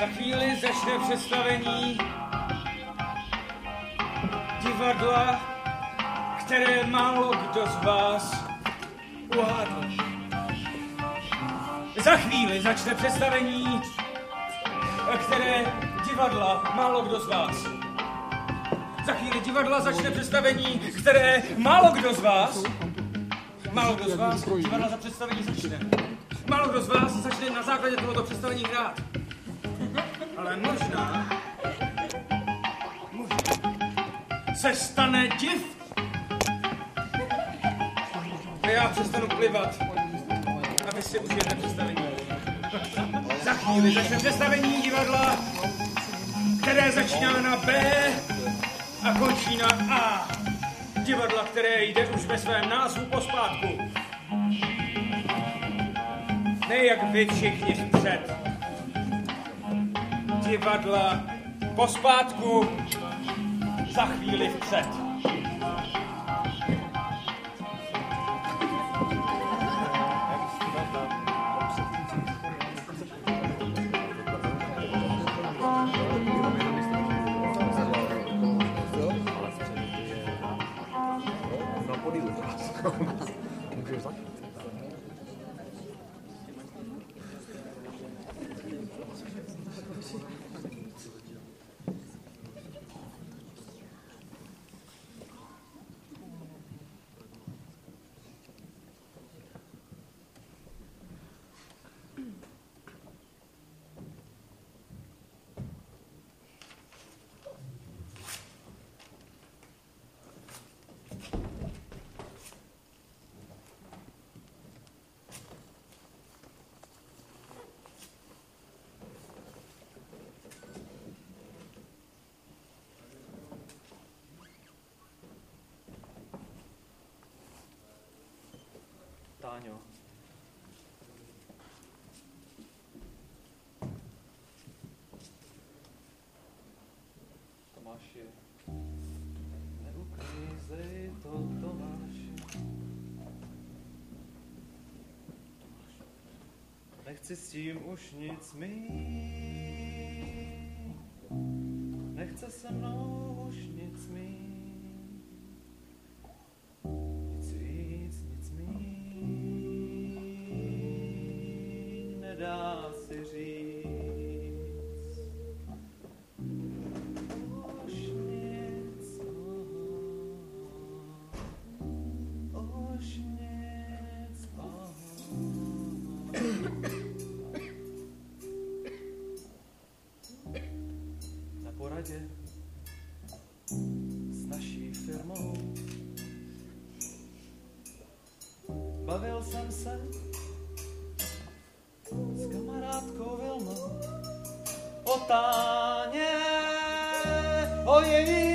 Za chvíli začne představení divadla, které málo kdo z vás uhádl. Za chvíli začne představení, které divadla málo kdo z vás. Za chvíli divadla začne představení, které málo kdo z vás. Málo kdo z vás divadla za představení začne. Málo kdo z vás začne na základě tohoto představení hrát. Ale možná, možná se stane div. A já přestanu plivat, aby si užijete představení. Za chvíli začne představení divadla, které začíná na B a končí na A. Divadla, které jde už ve svém názvu pospátku. Ne jak vy všichni vpřed. Divadla. Pospátku. Za chvíli vpřed. Táňo. Tomáši. Neuklízej to, Tomáši. Nechci s tím už nic mít. Nechce se mnou už nic mít. Bavil jsem se s kamarádkou Vilmou o táně, o jejím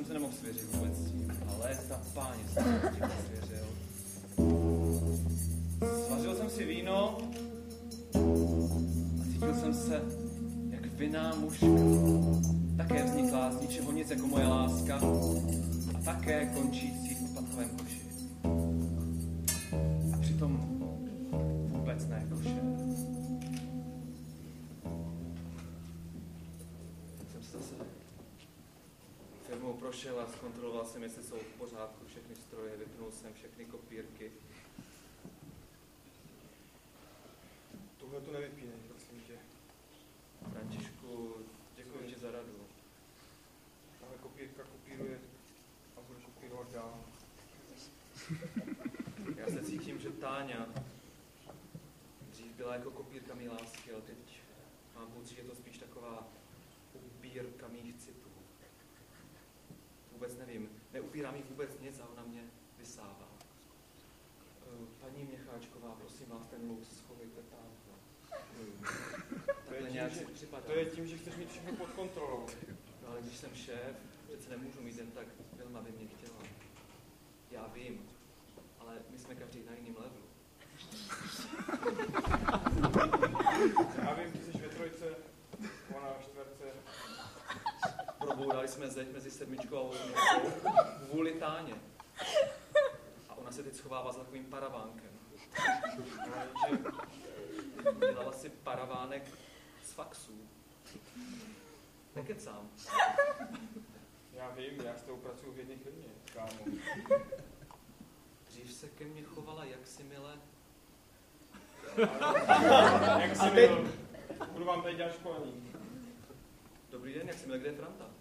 jsem se nemohl svěřit vůbec s tím, ale ta páně jsem se svěřil. Svařil jsem si víno a cítil jsem se jak vinná mužka. Také vzniklá z ničeho nic jako moje láska a také končící v pachovém koši. Prošel a zkontroloval jsem, jestli jsou v pořádku všechny stroje, vypnul jsem všechny kopírky. Tohle to nevypínej, prosím tě. Františku, děkuji ti za radu. Tahle kopírka kopíruje a bude kopírovat dál. Já se cítím, že Táňa dřív byla jako kopírka mý lásky, ale teď mám pocit, že je to spíš taková upírka mých citů. Vůbec nevím, neupírá mi vůbec nic a ona mě vysává. Eh, Paní Měcháčková, prosím vás, ten luk schovejte tam. To je tím, že-. To je tím, že chceš mít všechno pod kontrolou. No ale když jsem šéf, přece nemůžu mít jen tak film, aby mě chtěla. Já vím, ale my jsme každý na jiném levelu. Já vím, ty jsi ve trojce, ona ve čtverce. Probourali jsme zeď mezi sedmičkou a osmičkou kvůli Táně. A ona se teď schovává za takovým paravánkem. Dělala si paravánek z faxů. Nekecám. já vím, já s tou pracuji v jedné firmě, kámo. Dřív se ke mně chovala jaksi milé. Jak jsi A teď- budu vám teď dělat školení. Dobrý den, jak si milé, kde je Franta?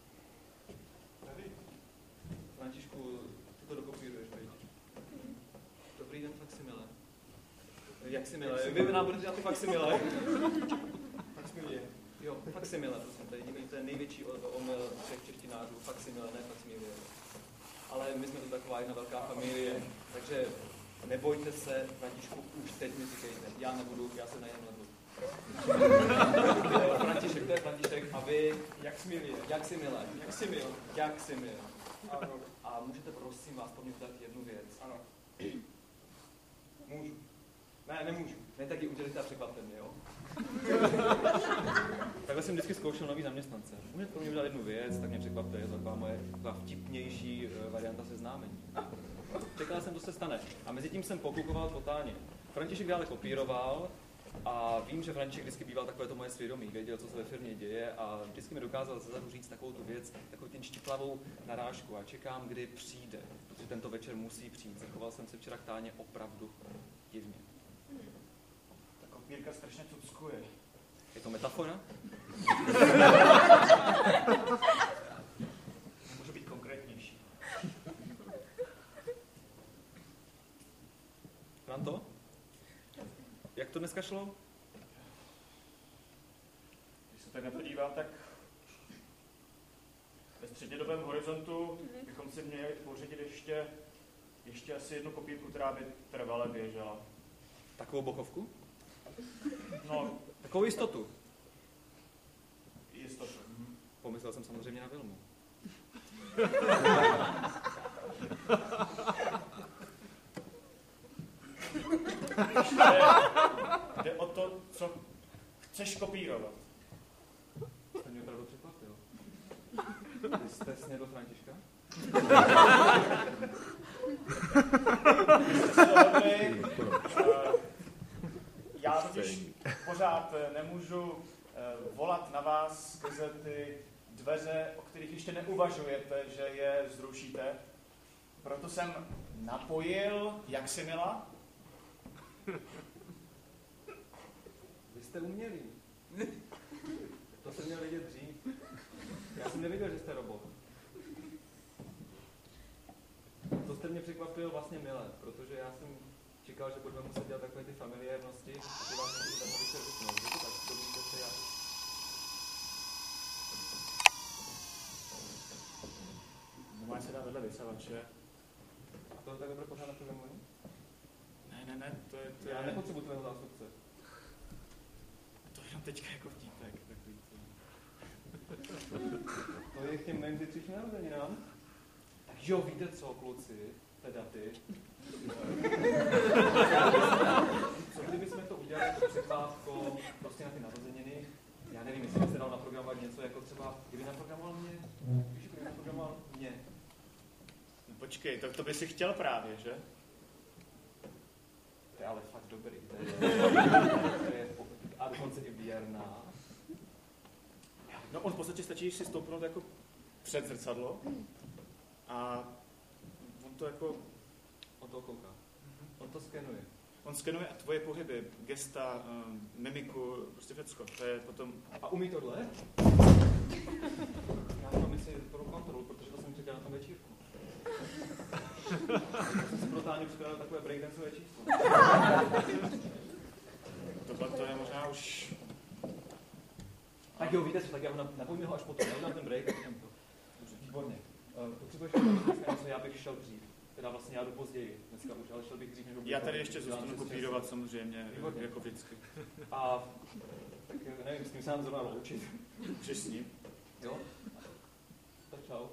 Františku, ty to dokopíruješ, veď? Dobrý den, faksimile. Jak si milé? Vy nám budete dělat ty faksimile? Je. Jo, faksimile, prosím, to je jediný, to je největší omyl všech češtinářů, faksimile, ne faksimilie. Ale my jsme to taková jedna velká familie, takže nebojte se, Františku, už teď mi říkejte, já nebudu, já se najem ledu. František, to je František, a vy, Jak jsi je. jak si milé? Jak jsi mil. Jak si milé? Ano, A můžete prosím vás po mně udělat jednu věc. ano. Můžu. Ne, nemůžu. Ne, tak ji udělejte a překvapte mě, jo? Takhle jsem vždycky zkoušel nový zaměstnance. Můžete pro mě udělat jednu věc, tak mě překvapte, je to taková moje taková vtipnější eh, varianta seznámení. Čekal jsem, co se stane. A mezi tím jsem pokukoval totálně. František dále kopíroval a vím, že František vždycky býval takové to moje svědomí, věděl, co se ve firmě děje a vždycky mi dokázal zezadu říct takovou tu věc, takovou ten štiplavou narážku a čekám, kdy přijde, protože tento večer musí přijít. Zachoval jsem se včera k Táně opravdu divně. Ta kopírka strašně tuckuje. Je to metafora? Můžu být konkrétnější. Franto? Jak to dneska šlo? Když se tak na to dívám, tak ve střednědobém horizontu bychom si měli pořídit ještě, ještě asi jednu kopírku, která by trvale běžela. Takovou bokovku? No, Takovou jistotu. jistotu. Pomyslel jsem samozřejmě na Vilmu. Jde, jde o to, co chceš kopírovat. To mě opravdu překvapilo. Vy jste snědl Františka? Dohodli, Já totiž pořád eh, nemůžu eh, volat na vás skrze ty dveře, o kterých ještě neuvažujete, že je zrušíte. Proto jsem napojil Jaksimila, Vy jste umělí. To jsem měl vědět dřív. Já jsem nevěděl, že jste robot. To jste mě překvapil vlastně milé, protože já jsem čekal, že budeme muset dělat takové ty familiárnosti, že vás nebudu tak večer vypnout. Je to tak, to víte se já. Normálně se dá vedle vysavače. A To takhle bude pořád na programu? Ne, ne, to je, to je, Já nepotřebuji tvého zástupce. to je jenom teďka jako vtípek, takový to. To je k těm mým zítřejším narozeninám. Tak jo, víte co, kluci, teda ty. co kdybychom to udělali jako překvápko prostě na ty narozeniny? Já nevím, jestli byste dal naprogramovat něco jako třeba, kdyby naprogramoval mě, víš, kdyby naprogramoval mě. No počkej, tak to by si chtěl právě, že? To je ale fakt dobrý. To je, to je a dokonce i věrná. No on v podstatě stačí si stoupnout jako před zrcadlo a on to jako, On to kouká. On to skenuje. on skenuje a tvoje pohyby, gesta, um, mimiku, prostě všecko. To je potom, A umí tohle? Já to myslím pro kontrolu, protože to jsem čekal na tom večírku. Brutálně připravil takové breakdancové číslo. tohle to je možná už, Tak jo, víte co, tak já ho nap- napojím ho až potom, já udělám ten break to. Výborně. Uh, potřebuješ dneska něco, já bych šel dřív. Teda vlastně já jdu později dneska už, ale šel bych dřív, než já tady ještě zůstanu kopírovat samozřejmě, Výborně. jako vždycky. A tak nevím, s tím se nám zrovna loučit. Ním. Jo? Tak čau.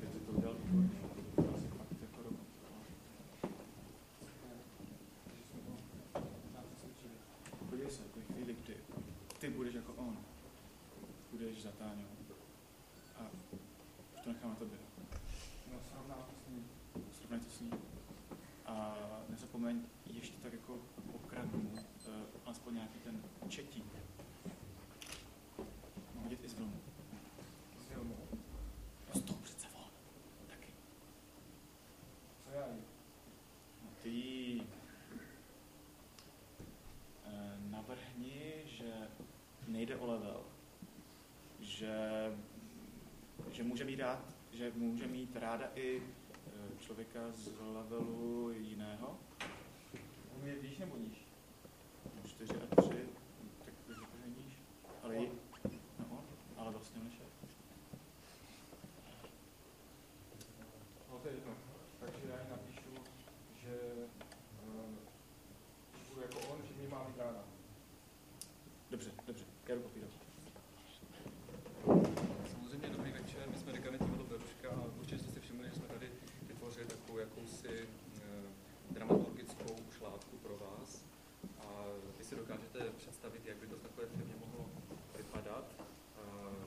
Teď jsi to udělal výborně. To asi fakt jako rovno. Podívej se, jako chvíli, kdy ty budeš jako on. Budeš za Táňou. A už to nechám na tobě. No, srovná to s ním. Srovnaj to s ním. A nezapomeň ještě tak jako okradnu uh, aspoň nějaký ten četí. Mám vidět i z filmu. S filmu. No z toho přece on. Taky. Co já jí? No, ty jí, eh, navrhni, že nejde o level, že, že může mít rád, že může mít ráda i eh, člověka z levelu jiného, On je výš nebo níž? no, 4 a 3, tak řekl, že níž, ale, ji, no, on, ale vlastně on je šéf. No to je jedno. Takže já jí napíšu, že um, budu jako on, že mě má mít ráda. Dobře, dobře, já jdu popírat. Samozřejmě dobrý večer, my jsme dekany Tímto Beruška a určitě jste si všimli, že jsme tady vytvořili takovou jakousi eh, dramaturgickou šlátku pro vás. A vy si dokážete představit, jak by to v takové firmě mohlo vypadat. Eh,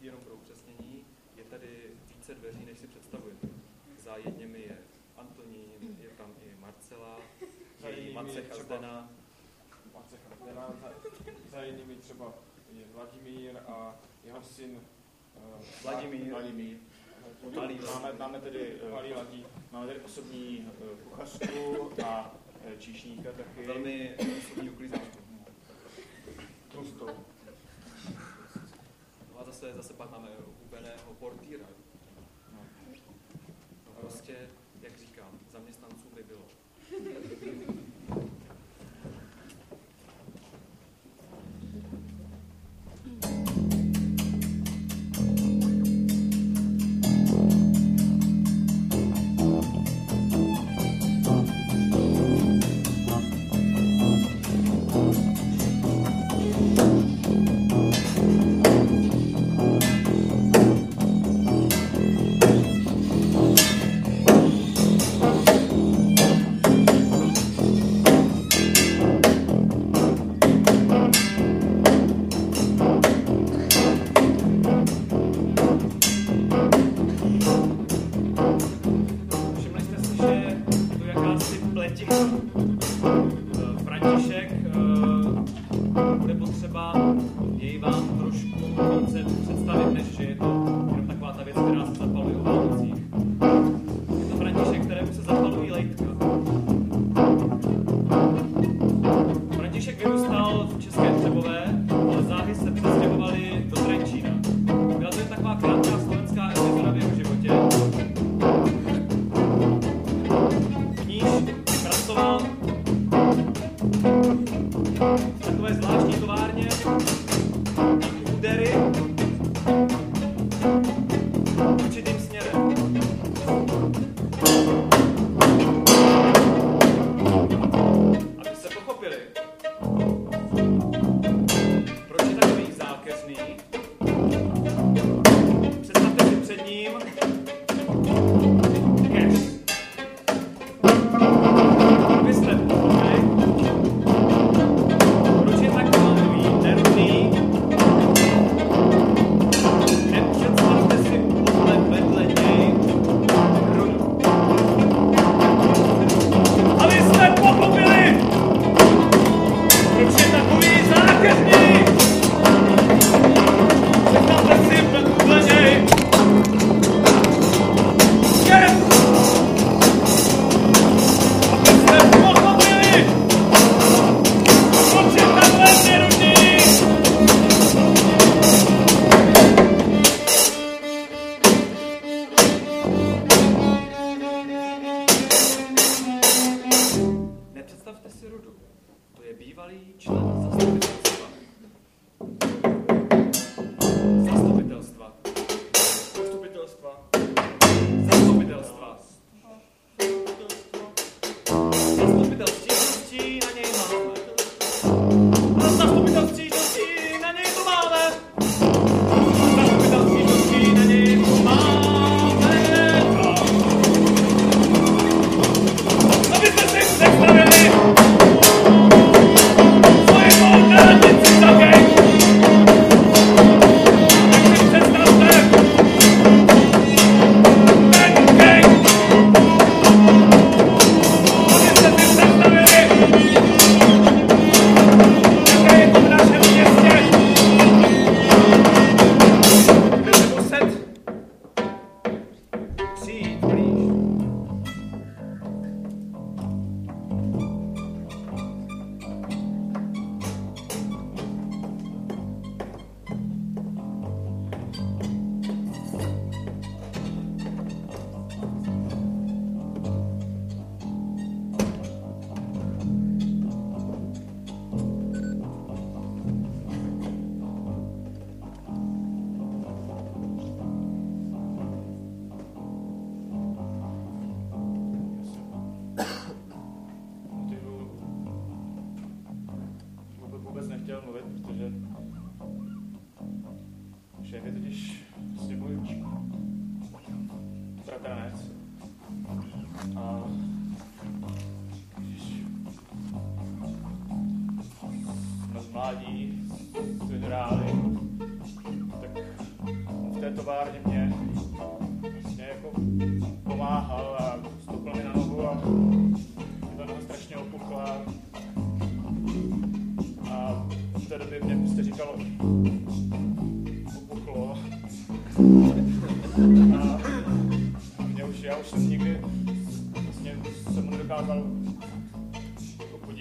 jenom pro upřesnění, je tady více dveří, než si představujete. Za jedněmi je Antonín, je tam i Marcela, Za je i jinými Macek je a třeba- Zdena. Máte Chrantena, za, za jinými třeba je Vladimír a jeho syn uh, Vladimír. Vladimír. Malý, Máme, máme tedy eh, malý Ladí. Máme tady osobní eh, kuchařku a eh, číšníka taky. Velmi osobní uklízečku. tlustou. No a zase, zase pak máme hubeného portýra. No. No prostě, jak říkám, zaměstnanců by bylo.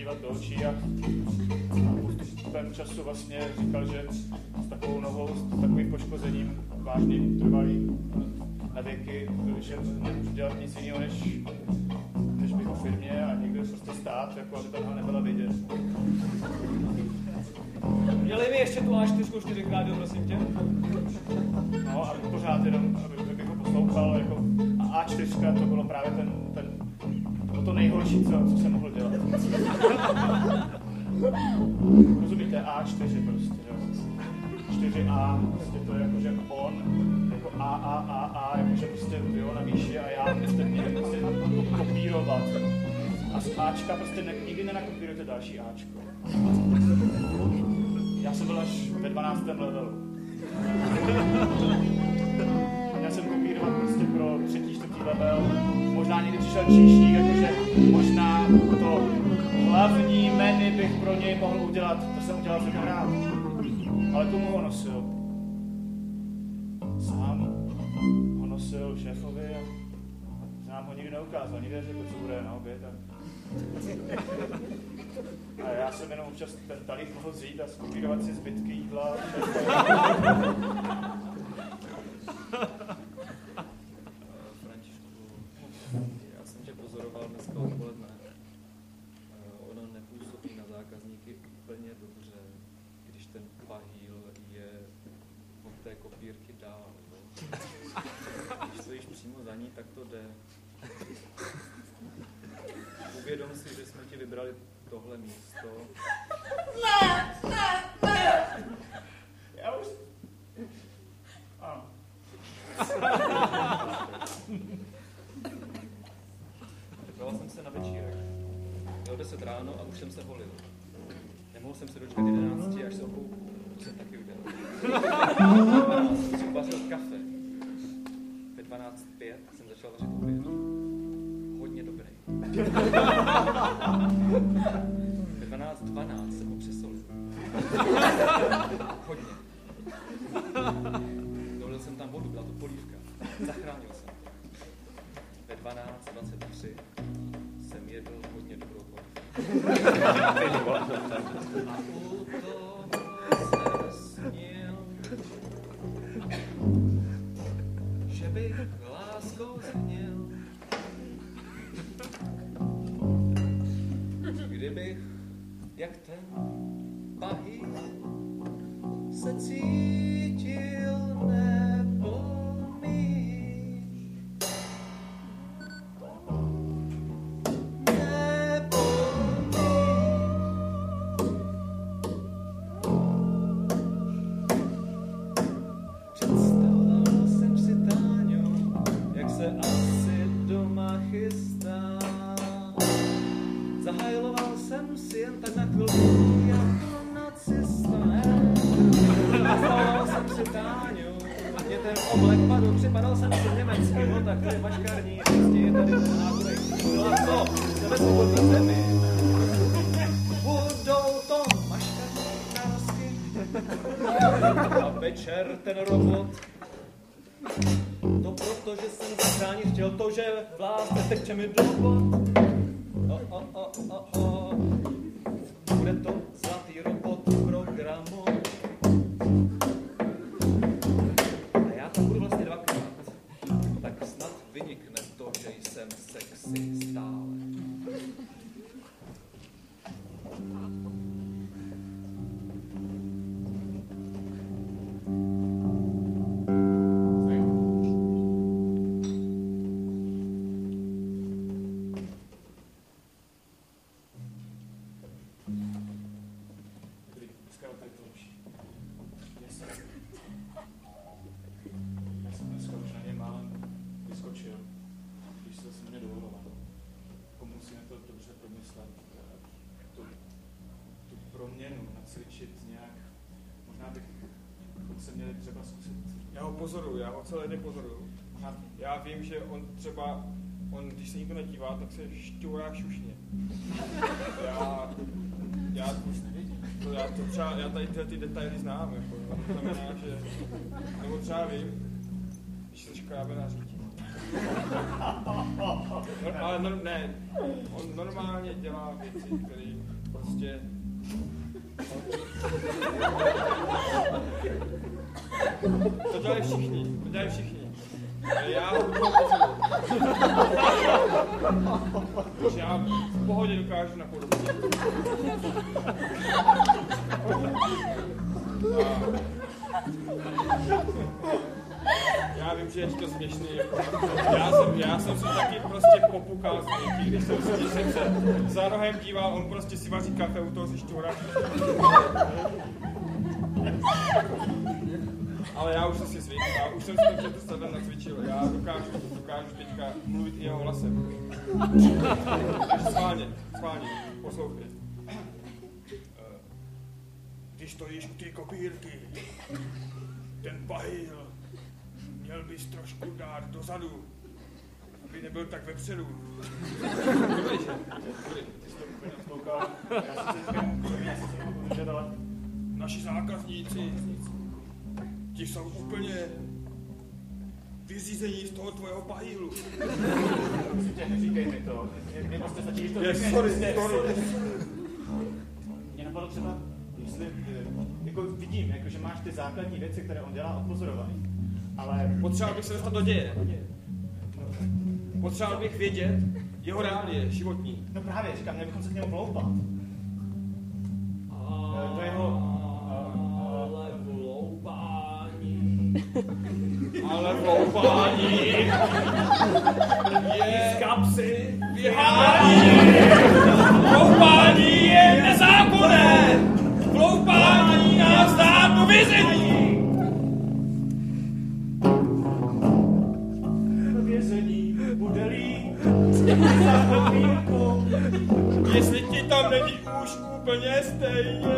Podívat do očí a, a postupem času vlastně říkal, že s takovou nohou, s takovým poškozením vážným, trvalým na věky, že nemůžu dělat nic jiného, než než být v firmě a někde prostě stát, jako aby ta noha nebyla vidět. Dělej mi ještě tu A4 čtyřikrát, prosím tě. No a pořád jenom, aby, abych ho poslouchal, jako a A4 to bylo právě ten, ten to nejhorší, co, co jsem mohl dělat. Rozumíte, A4 prostě, jo. 4A, prostě to je jako, že on, jako A, A, A, A, jakože prostě bylo na výši a já prostě měl prostě kopírovat. A z Ačka prostě ne, nikdy nenakopírujete další Ačko. Já jsem byl až ve 12. levelu. Měl jsem kopírovat prostě pro třetí, čtvrtý level. Možná někdy přišel číšník, jakože možná to hlavní menu bych pro něj mohl udělat. To jsem udělal za rád. Ale komu ho nosil? Sám ho nosil šéfovi a nám ho nikdy neukázal. Nikdy neřekl, co bude na oběd. A... a já jsem jenom občas ten talíř mohl vzít a skopírovat si zbytky jídla. Františku, já jsem tě pozoroval dneska odpoledne. Eh, Ono nepůsobí na zákazníky dobře, když ten pahýl je od té kopírky dál. jo. tak to jde. Uvědom si, že jsme ti vybrali tohle místo. Já už... Ano. Připravoval jsem se na večírek. Bylo 10 ráno a už jsem se holil. Jsem se dočkat 11, až se oblouku. To jsem taky celé den pozoruju. Já vím, že on třeba, on, když se nikdo nedívá, tak se šťourá šušně. Já, já, to, já, to třeba, já tady tyhle ty detaily znám, jako, to znamená, že, nebo třeba vím, když se škrábe na řítí. No, ale no, ne, on normálně dělá věci, které prostě To dělají všichni, to dělají všichni. Já. Takže já v pohodě dokážu napodobit. A já vím, že je to směšný. Jako, já, jsem, já jsem se taky prostě popukal s někým, když jsem, když jsem se za rohem díval, on prostě si vaří kafe u toho zjišťura. Ale já už jsem si zvykl, já už jsem si to před sebe nacvičil, já dokážu, dokážu teďka mluvit i jeho hlasem. Takže schválně, schválně, poslouchej. Eh, Když stojíš u té kopírky, ten pahýl, měl bys trošku dát dozadu, aby nebyl tak vepředu. Dobrý? Dobrý. ty jsi to úplně odkoukal. Já jsem si říkal, že Naši zákazníci, ti jsou úplně vyřízení z toho tvého pahýlu. neříkej mi to. Mně- Mně prostě když to Je, řekneš, sorry, sorry. Mě napadlo třeba, jestli, eh, jako vidím, jako, že máš ty základní věci, které on dělá odpozorovaný. Ale Potřeboval bych se dostat do děje. Potřeboval bych vědět jeho reálie životní. No právě, říkám, měli bychom se k němu vloupat. Úplně stejně.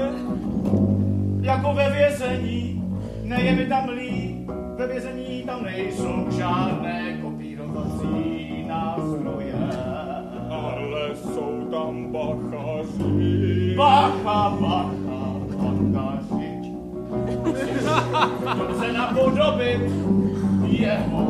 Jako ve vězení, ne je mi tam líp, ve vězení tam nejsou žádné kopírovací nástroje. Ale jsou tam bachaři. Bacha, bacha, bachaři. Chce napodobit jeho,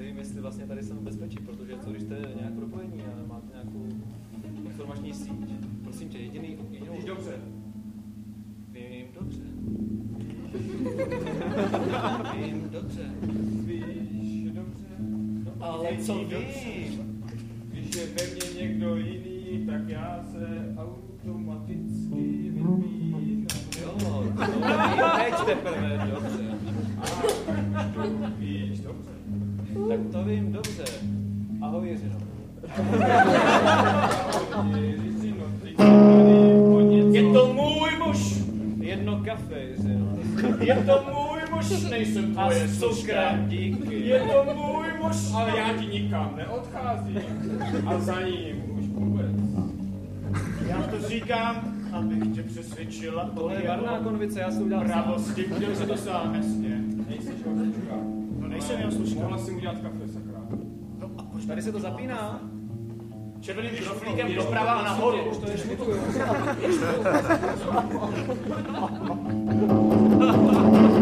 nevím, jestli vlastně tady jsem v bezpečí, protože co když jste nějak propojení a máte nějakou informační síť. Prosím tě, jediný, jedinou... Víš dobře. Vím dobře. Vím dobře. Víš dobře. No, ale co Víš muž, nejsem tvoje služka. díky. Je to můj muž, ale já ti nikam neodcházím. A za ním už vůbec. Já to říkám, abych tě přesvědčila o Tohle je varná konvice, já udělám sám. pravosti, kde se dosáhne jasně. Nejsi jeho služka. No nejsem jeho služka. Mohla si udělat kafe, sakra. No a proč Tady se to zapíná. Červeným knoflíkem doprava a nahoru. Už to je šmutuju.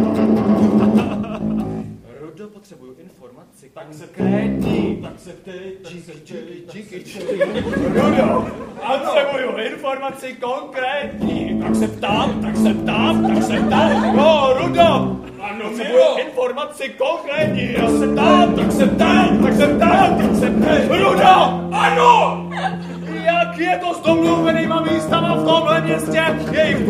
Rudo, potřebuju informaci. Tak se. Tak se ptej, tak se ptej, tak se ptej. Rudo, potřebuju informaci konkrétní. Tak se ptám, tak se ptám, tak se ptám. No, Rudo, Ano, Potřebuji Miro. informaci konkrétní. Já jsem tam, tak jsem tam, tak jsem tam, tak jsem tam. Rudo! Ano! Jak je to s domluvenýma místama v tomhle městě? Je jich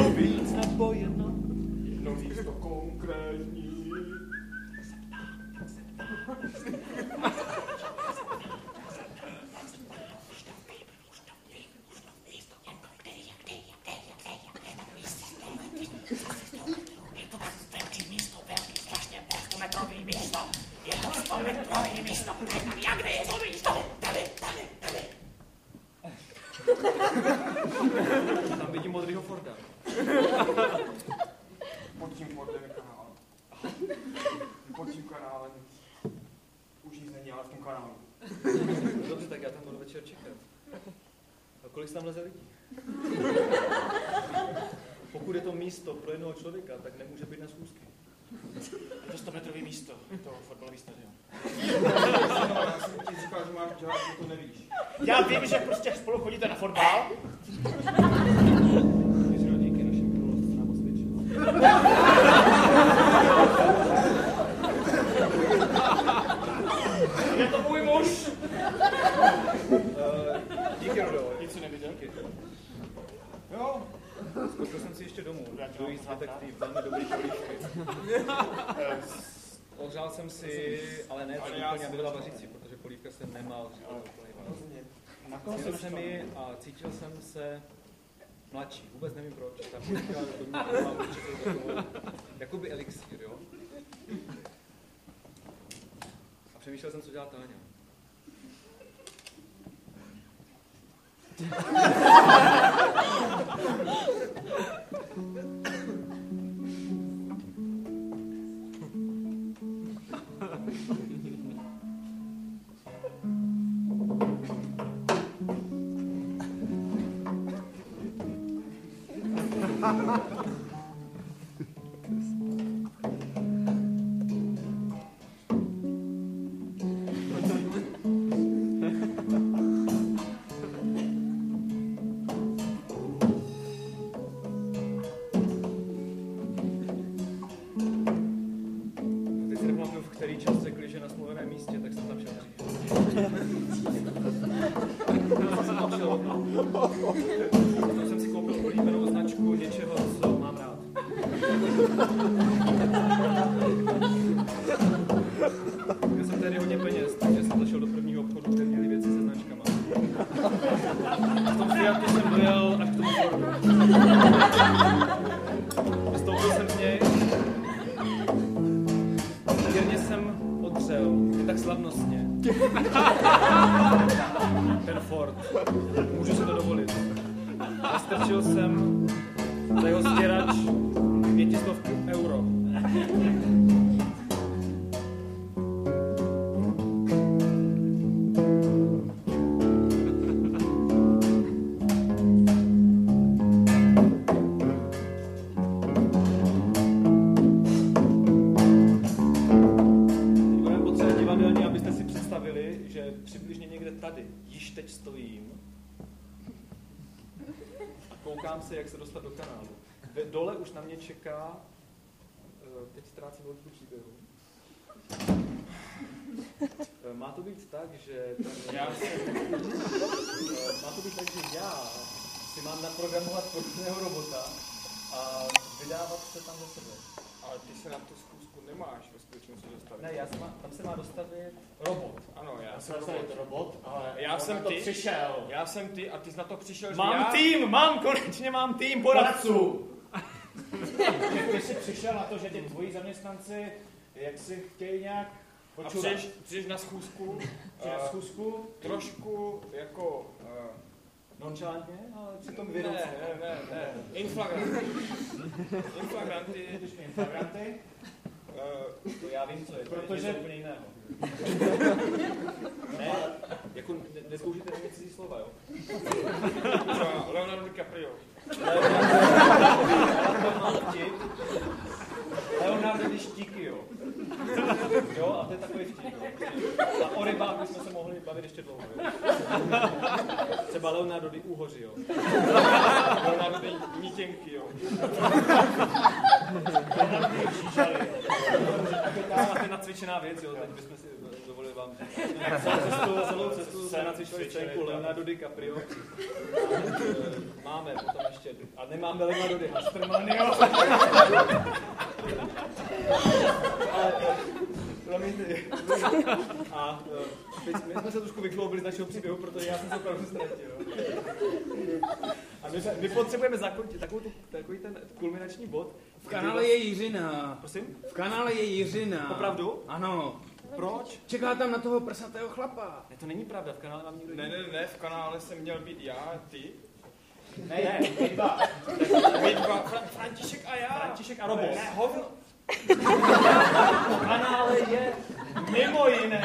večer čekat. A kolik tam leze lidí? Pokud je to místo pro jednoho člověka, tak nemůže být na schůzky. Je to 100 metrový místo, je to fotbalový stadion. Já jsem ti říkal, že máš dělat, že to nevíš. Já vím, že prostě spolu chodíte na fotbal. Mířil díky našim minulosti se nám osvědčilo. Je to můj muž. Uh, díky, Rudo. Nic si neviděl? Díky. Jo, Skočil jsem si mám zbytek té velmi dobrý polívky. Ohřál jsem si, ale ne Ale úplně, aby byla vařící, protože polívka se nemá ohřívat úplně koho se Cítil jsem ji a cítil jsem se mladší. Vůbec nevím proč. Ta polívka do mě má určitě takovou, jakoby elixír, jo? A přemýšlel jsem, co dělá Táňa. Thank you. Být tak, že Já eh, má to být tak, že já si mám naprogramovat podobného robota a vydávat se tam za sebe. Ale ty se na tu zkusku nemáš ve skutečnosti dostavit. Ne, já se má, tam se má dostavit robot. Ano, já Já jsem jsem robot. robot, ale Já jsem to ty. přišel. Já jsem ty a ty jsi na to přišel, že Mám já... tým, mám, konečně mám tým poradců. Ty jsi přišel na to, že ti tvoji zaměstnanci jak si chtějí nějak A přijdeš, přijdeš na schůzku, Při na schůzku, trošku jako... eh, Nonchalantně, ale přitom ne, vědomě. ne, ne, ne, inflagranty. inflagranty, inflagranty, eh, To já vím, co je, to je Protože- něco úplně jiného. ne, jako ne, nezkoušíte na mě cizí slova, jo? třeba Leonardo DiCaprio. Mám vtip. Leonardo di Štíky, jo. Jo, a to je takový vtip, jo. A o rybách bychom se mohli bavit ještě dlouho, jo. Třeba Leonardo di Úhoři, jo. Leonardo di Mítěnky, jo. žížali. nacvičená věc, jo, teď bychom si dovolili vám celou cestu, celou cestu jsme nacvičili scénku Leonardo DiCaprio. Eh, Máme potom ještě, a nemáme Leonardo Di Hastermanio. Ale, eh, promiňte. A eh, teď my jsme se trošku vykloubili z našeho příběhu, protože já jsem se opravdu ztratil. A my, my potřebujeme zakončit takovou tu, takový ten kulminační bod. V kanále je Jiřina. Prosím? V kanále je Jiřina. Opravdu? Ano. Proč? Čeká tam na toho prsatého chlapa. Ne, to není pravda, v kanále mám nikdo Ne, ne, ne, v kanále jsem měl být já, ty. Ne, ne, my dva. My dva, Fra- František a já. František a Robos. Ne, hovno. Kanále je Mimo jiné.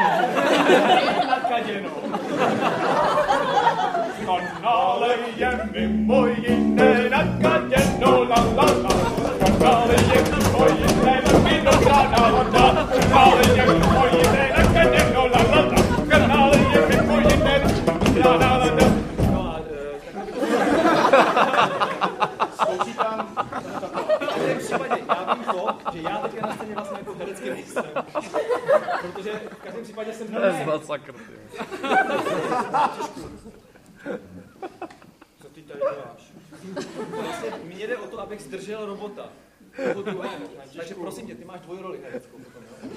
Nakaděno. Kanále je mimo jiné nakaděno. La, la, la. Kanále je mimo jiné na vinogradná voda. Kanále je mimo jiné případě já vím to, že já teďka na scéně vlastně jako herecky nejsem. Protože v každém případě jsem To je masakr, ty. Co ty tady děláš? Vlastně mně jde o to, abych zdržel robota. Toho druhého. Takže prosím tě, ty máš dvojroli hereckou potom, jo?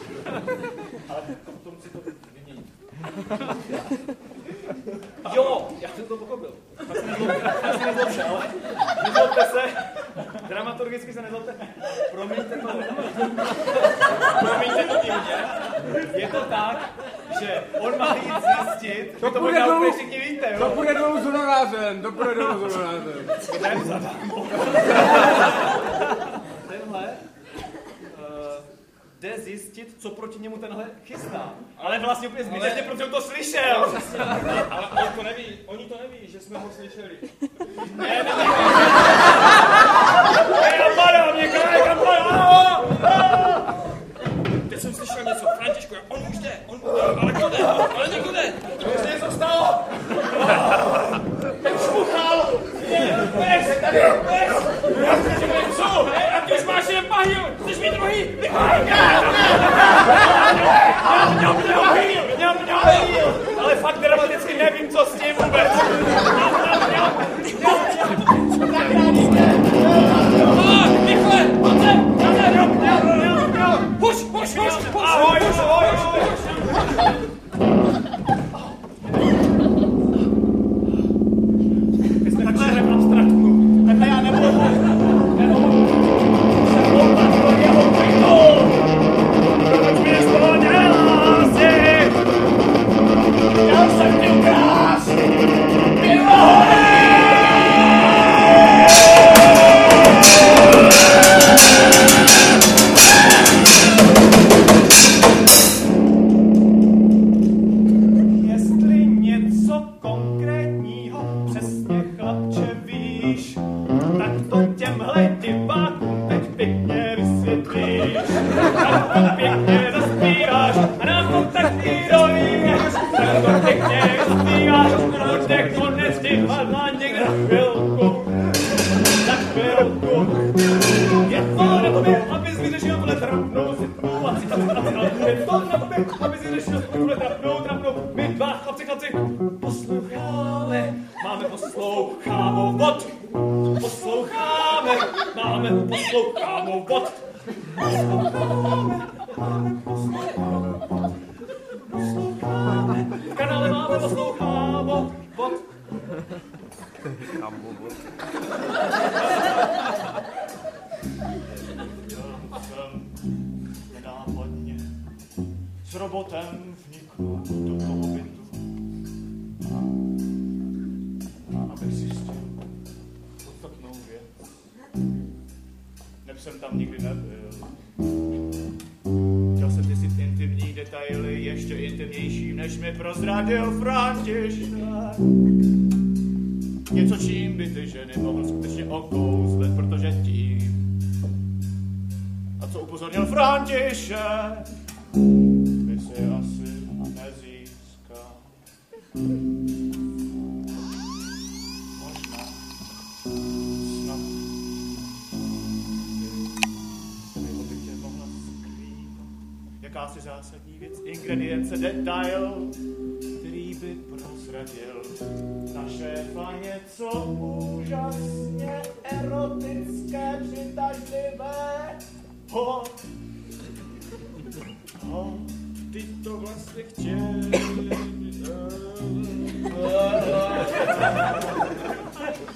Ale potom si to. Jo, já jsem to pochopil. Tak se nezlobte, ale nezlobte se. Dramaturgicky se nezlobte. Promiňte to. Promiňte to i mě. Je to tak, že on má jít zjistit, to, to půjde dolů. všichni víte, To jo? půjde dolů s honorářem, to půjde dolů s honorářem. Tenhle uh, jde zjistit, co proti němu tenhle chystá. Ale vlastně úplně zbytečně, protože on to slyšel. Ale oni to neví, oni to neví, že jsme ho slyšeli. Napadá mě, kraj, napadá! Teď jsem slyšel něco, Františku, on už jde, on už jde, ale kdo jde, ale někdo jde. To už něco stalo! Ten šmuchal! Pes, tady, pes! Co? A ty už máš jen pahýl, chceš mít druhý? Mňam, mňam, ale fakt dramaticky nevím, co s tím vůbec. To tak zaspíváš a bude konec divadla někde za chvilku. Za chvilku. Je to na tobě, abys vyřešil tuhle trapnou situaci. Je to na tobě, abys vyřešil tuhle trapnou, trapnou. My dva chlapci, chlapci, posloucháme, máme poslouchávovat. Posloucháme, máme poslouchávovat. Posloucháme, robotem vnikl do toho bytu. Abych zjistil podstatnou věc. Neb jsem tam nikdy nebyl. Chtěl jsem zjistit intimní detaily, ještě intimnější, než mi prozradil František. Něco, čím by ty ženy mohl skutečně okouzlet, protože tím a co upozornil František, Jakási zásadní věc, ingredience, detail, který by prozradil na šéfa něco úžasně erotické, přitažlivé. Ho, ho, Ty to vlastně chtěl.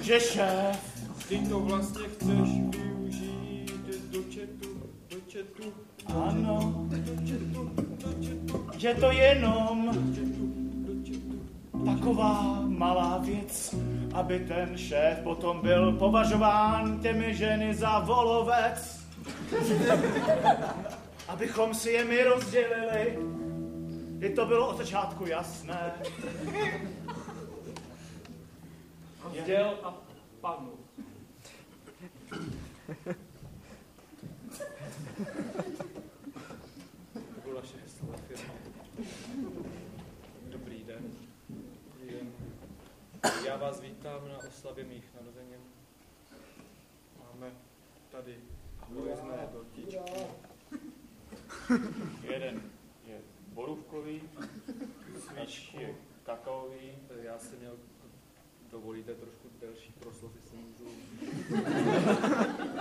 že šéf Ty to vlastně chceš využít do četu, četu, Ano, je to jenom taková malá věc, aby ten šéf potom byl považován těmi ženy za volovec. Abychom si je my rozdělili. I to bylo od začátku jasné. Chtěl a padnul. To bylo naše heslo firmy. Dobrý den. Dobrý den. Já vás vítám na oslavě mých narozenin. Máme tady různé dortičky. Jeden je borůvkový, svíčky kakaový. Já jsem měl, dovolíte trošku delší proslov, jestli můžu.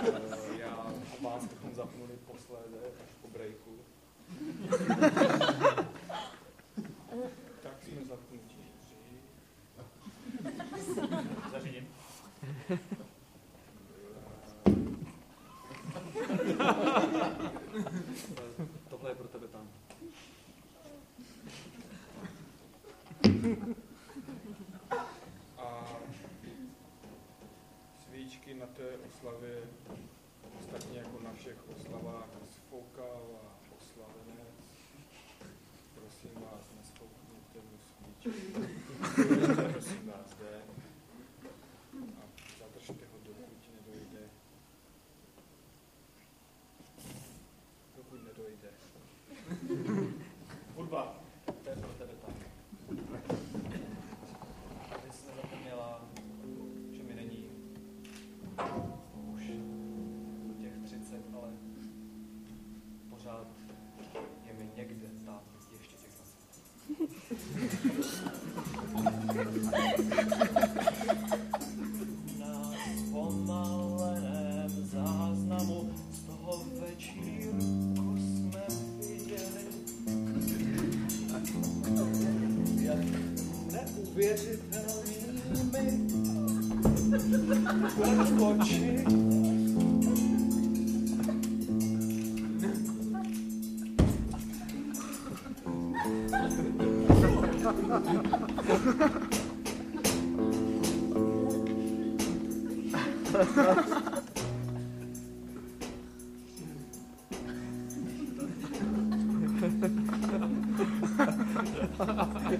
Eh, Já vás bychom zapnuli posléze až po breaku. Tak jsme zapnutí. Zařídím. Tohle je pro tebe tam.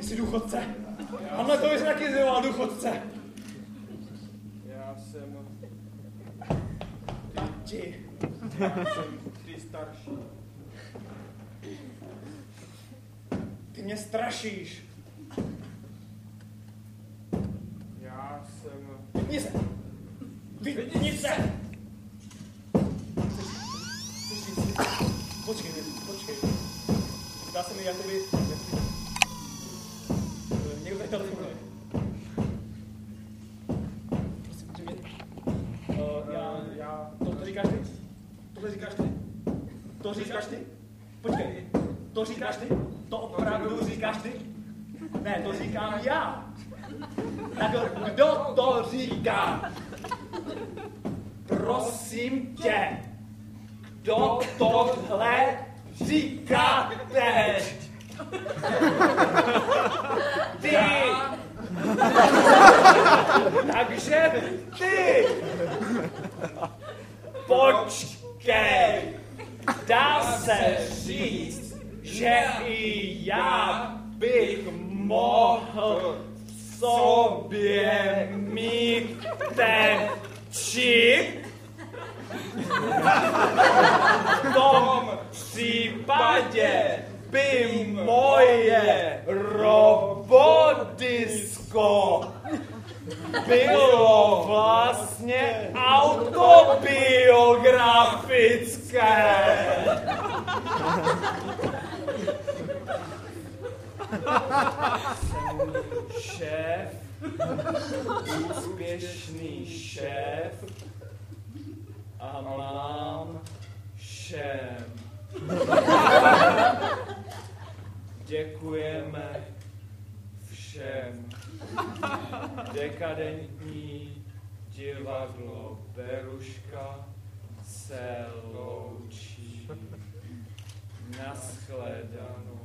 Ty jsi důchodce. Hamle to je taky zvolal důchodce. Já jsem, Tati. jsem ty starší. Ty mě strašíš. Já jsem, Vypni se. Vypni se. Počkej, počkej. Zdá se mi, jakoby, jakoby já, já, to, to říkáš ty? To říkáš ty? To říkáš ty? Počkej, to říkáš ty? To opravdu říkáš ty? Ne, to říkám já. Tak kdo to říká? Prosím tě, kdo tohle říká teď? Ty! Takže ty! Počkej! Dá se říct, že i já bych mohl sobě mít ten čip? V tom případě by moje robodisko bylo vlastně autobiografické. Šéf, úspěšný šéf a mám všem. Děkujeme všem. Dekadentní divadlo Beruška se loučí. Naschledanou.